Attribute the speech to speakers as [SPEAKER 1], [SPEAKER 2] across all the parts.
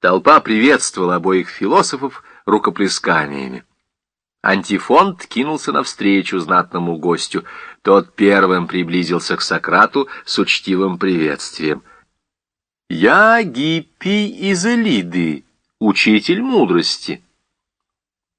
[SPEAKER 1] Толпа приветствовала обоих философов рукоплесканиями. Антифонт кинулся навстречу знатному гостю. Тот первым приблизился к Сократу с учтивым приветствием. «Я Гиппий из Элиды, учитель мудрости».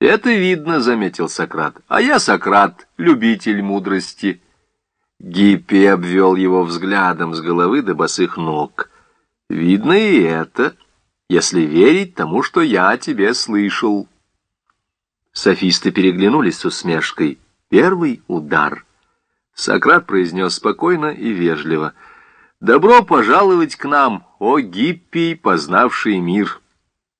[SPEAKER 1] «Это видно», — заметил Сократ. «А я Сократ, любитель мудрости». Гиппи обвел его взглядом с головы до босых ног. «Видно и это, если верить тому, что я о тебе слышал». Софисты переглянулись с усмешкой. Первый удар. Сократ произнес спокойно и вежливо. «Добро пожаловать к нам, о Гиппий, познавший мир!»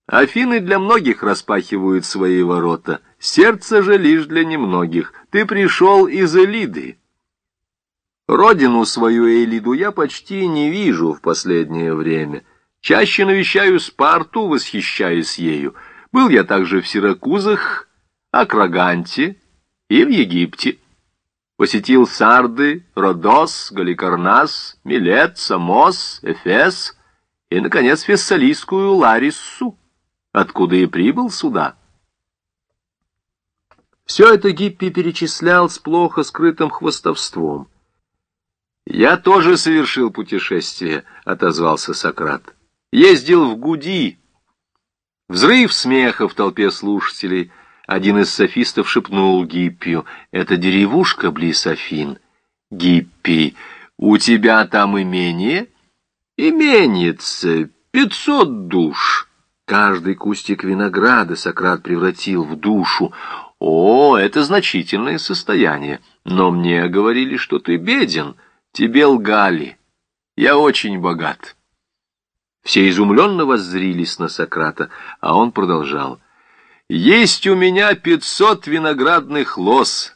[SPEAKER 1] Афины для многих распахивают свои ворота, сердце же лишь для немногих. Ты пришел из Элиды. Родину свою Элиду я почти не вижу в последнее время. Чаще навещаю Спарту, восхищаясь ею. Был я также в Сиракузах, Акраганте и в Египте. Посетил Сарды, Родос, Галикарнас, Милет, Самос, Эфес и, наконец, Фессалийскую Лариссу откуда и прибыл сюда. Все это Гиппи перечислял с плохо скрытым хвостовством. «Я тоже совершил путешествие», — отозвался Сократ. «Ездил в Гуди». Взрыв смеха в толпе слушателей. Один из софистов шепнул Гиппию. «Это деревушка близ Афин». «Гиппи, у тебя там имение?» «Именится пятьсот душ». Каждый кустик винограда Сократ превратил в душу. О, это значительное состояние. Но мне говорили, что ты беден. Тебе лгали. Я очень богат. Все изумленно воззрились на Сократа, а он продолжал. Есть у меня пятьсот виноградных лоз.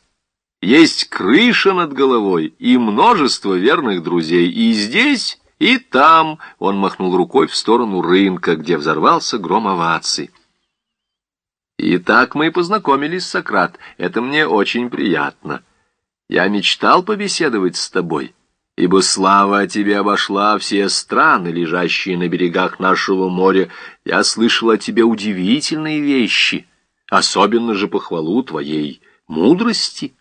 [SPEAKER 1] Есть крыша над головой и множество верных друзей. И здесь и там он махнул рукой в сторону рынка, где взорвался гром оваций. И так мы познакомились, Сократ. Это мне очень приятно. Я мечтал побеседовать с тобой, ибо слава о тебе обошла все страны, лежащие на берегах нашего моря. Я слышал о тебе удивительные вещи, особенно же похвалу твоей мудрости.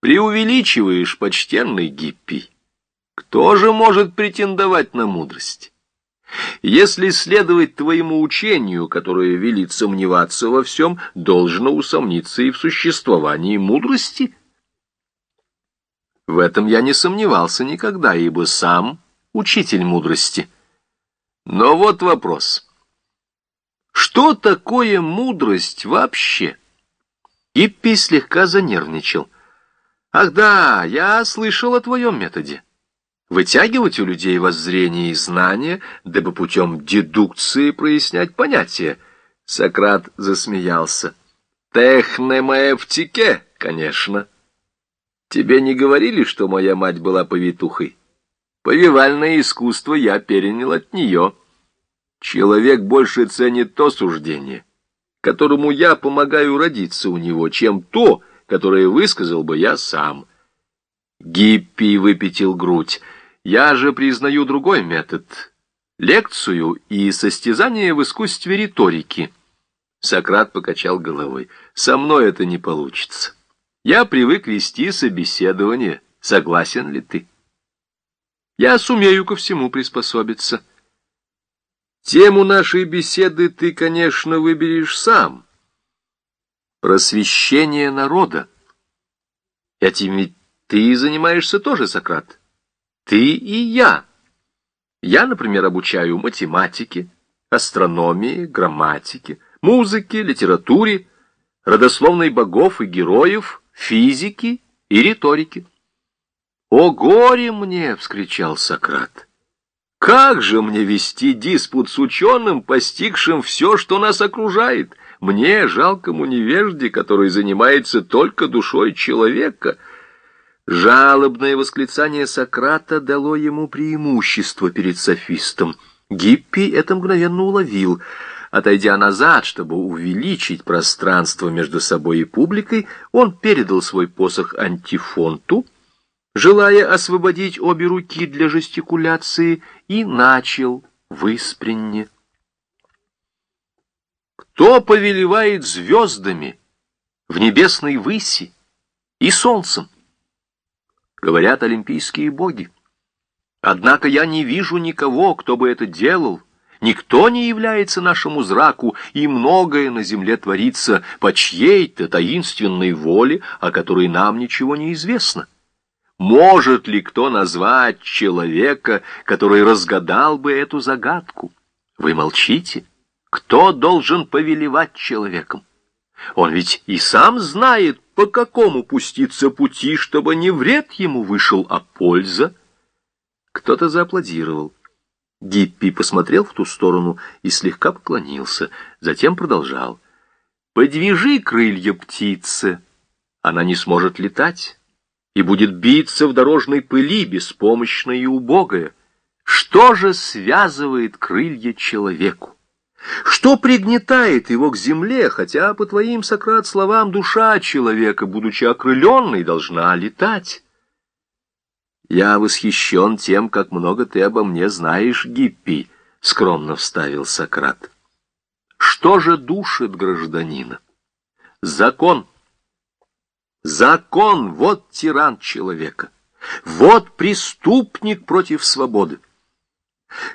[SPEAKER 1] Преувеличиваешь, почтенный Гиппий. Кто же может претендовать на мудрость? Если следовать твоему учению, которое велит сомневаться во всем, должно усомниться и в существовании мудрости. В этом я не сомневался никогда, ибо сам учитель мудрости. Но вот вопрос. Что такое мудрость вообще? Иппи слегка занервничал. Ах да, я слышал о твоем методе вытягивать у людей воззрение и знания, дабы путем дедукции прояснять понятия. Сократ засмеялся. Технемаевтике, конечно. Тебе не говорили, что моя мать была повитухой? Повивальное искусство я перенял от нее. Человек больше ценит то суждение, которому я помогаю родиться у него, чем то, которое высказал бы я сам. Гиппи выпятил грудь. Я же признаю другой метод — лекцию и состязание в искусстве риторики. Сократ покачал головой. Со мной это не получится. Я привык вести собеседование. Согласен ли ты? Я сумею ко всему приспособиться. Тему нашей беседы ты, конечно, выберешь сам. Просвещение народа. Этим ведь ты занимаешься тоже, Сократ. Ты и я. Я, например, обучаю математике, астрономии, грамматике, музыке, литературе, родословной богов и героев, физике и риторике. «О горе мне!» — вскричал Сократ. «Как же мне вести диспут с ученым, постигшим все, что нас окружает? Мне, жалкому невежде, который занимается только душой человека». Жалобное восклицание Сократа дало ему преимущество перед софистом. Гиппи это мгновенно уловил. Отойдя назад, чтобы увеличить пространство между собой и публикой, он передал свой посох антифонту, желая освободить обе руки для жестикуляции, и начал выспренне. Кто повелевает звездами в небесной выси и солнцем? Говорят олимпийские боги. Однако я не вижу никого, кто бы это делал. Никто не является нашему зраку, и многое на земле творится по чьей-то таинственной воле, о которой нам ничего не известно. Может ли кто назвать человека, который разгадал бы эту загадку? Вы молчите. Кто должен повелевать человеком? Он ведь и сам знает, по какому пуститься пути, чтобы не вред ему вышел, а польза. Кто-то зааплодировал. Гиппи посмотрел в ту сторону и слегка поклонился, затем продолжал. «Подвяжи крылья птицы, она не сможет летать и будет биться в дорожной пыли, беспомощная и убогая. Что же связывает крылья человеку? Что пригнетает его к земле, хотя, по твоим, Сократ, словам, душа человека, будучи окрыленной, должна летать? Я восхищен тем, как много ты обо мне знаешь, Гиппи, — скромно вставил Сократ. Что же душит гражданина? Закон. Закон — вот тиран человека. Вот преступник против свободы.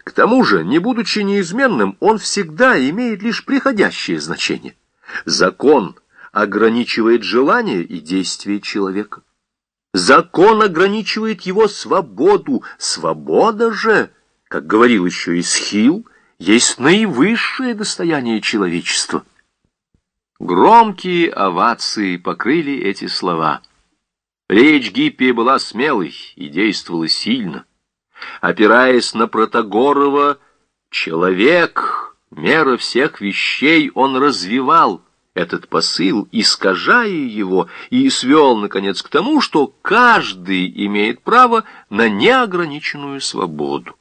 [SPEAKER 1] К тому же, не будучи неизменным, он всегда имеет лишь приходящее значение. Закон ограничивает желания и действия человека. Закон ограничивает его свободу. Свобода же, как говорил еще Исхил, есть наивысшее достояние человечества. Громкие овации покрыли эти слова. Речь Гиппия была смелой и действовала сильно. Опираясь на Протагорова, человек, мера всех вещей, он развивал этот посыл, искажая его, и свел, наконец, к тому, что каждый имеет право на неограниченную свободу.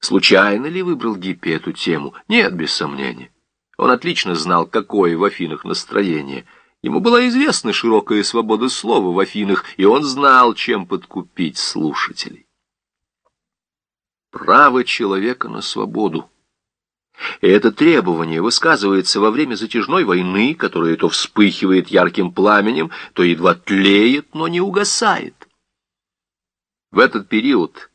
[SPEAKER 1] Случайно ли выбрал Гиппи эту тему? Нет, без сомнения. Он отлично знал, какое в Афинах настроение. Ему была известна широкая свобода слова в Афинах, и он знал, чем подкупить слушателей. Право человека на свободу. И это требование высказывается во время затяжной войны, которая то вспыхивает ярким пламенем, то едва тлеет, но не угасает. В этот период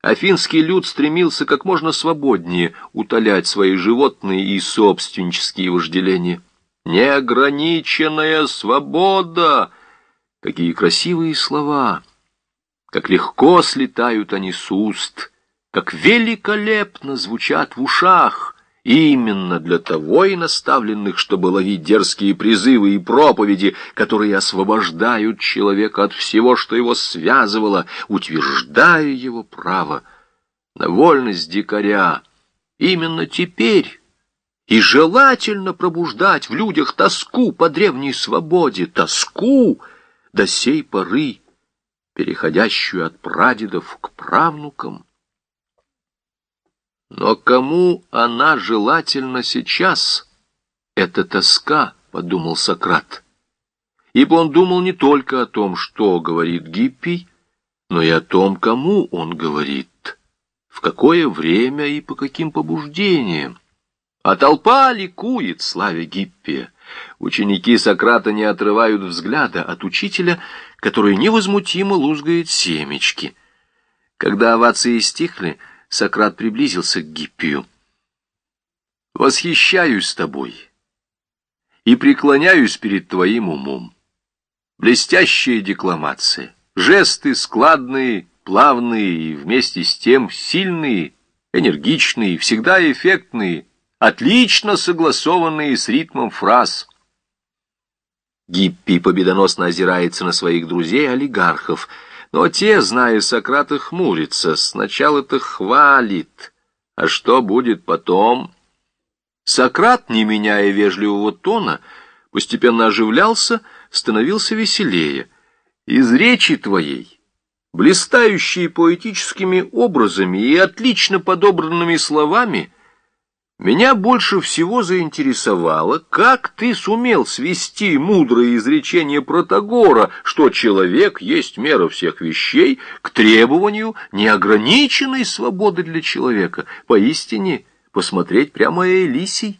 [SPEAKER 1] Афинский люд стремился как можно свободнее утолять свои животные и собственнические вожделения. Неограниченная свобода! Какие красивые слова! Как легко слетают они с уст, как великолепно звучат в ушах! Именно для того и наставленных, чтобы ловить дерзкие призывы и проповеди, которые освобождают человека от всего, что его связывало, утверждая его право на вольность дикаря. Именно теперь и желательно пробуждать в людях тоску по древней свободе, тоску до сей поры, переходящую от прадедов к правнукам. Но кому она желательна сейчас? Это тоска, подумал Сократ. Ибо он думал не только о том, что говорит Гиппий, но и о том, кому он говорит, в какое время и по каким побуждениям. А толпа ликует, славя Гиппия. Ученики Сократа не отрывают взгляда от учителя, который невозмутимо лузгает семечки. Когда овации стихли, Сократ приблизился к Гиппию. «Восхищаюсь тобой и преклоняюсь перед твоим умом. Блестящая декламация, жесты складные, плавные и вместе с тем сильные, энергичные, всегда эффектные, отлично согласованные с ритмом фраз». Гиппи победоносно озирается на своих друзей-олигархов – но те, зная Сократа, хмурятся. Сначала-то хвалит, а что будет потом? Сократ, не меняя вежливого тона, постепенно оживлялся, становился веселее. Из речи твоей, блистающей поэтическими образами и отлично подобранными словами, меня больше всего заинтересовало, как ты сумел свести мудрое изречение Протагора, что человек есть мера всех вещей, к требованию неограниченной свободы для человека. Поистине, посмотреть прямо Элисий.